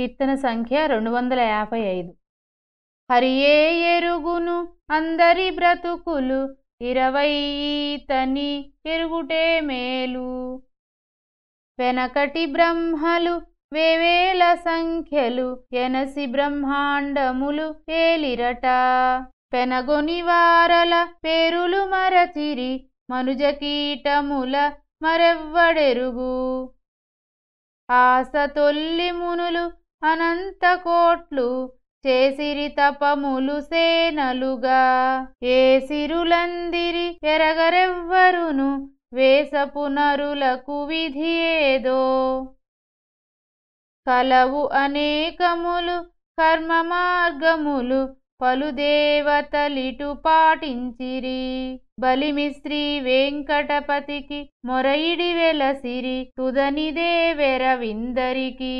కీర్తన సంఖ్య రెండు వందల యాభై ఐదు. హరియే ఎరుగును అందరి బ్రతుకులు ఇరవై తని ఎరుగుటే మేలు. వెనకటి బ్రహ్మలు వేవేల సంఖ్యలు ఎనసి బ్రహ్మాండములు ఏలిరట. పెనగొని వారల పేరులు మరచిరి మనుజ కీటముల మరెవ్వడెరుగు. ఆస తొల్లి మునులు అనంతకోట్లు చేసిరి తపములు సేనలుగా. ఏ సిరులందిరి ఎరగరెవ్వరును వేసపు నరులకు విధి ఏదో. కలవు అనేకములు కర్మ మార్గములు పలు దేవతలిటు పాటించిరి. బలిమి శ్రీ వెంకటపతికి మొరయిడి వెలసిరి తుదనిదే దేవెర విందరికి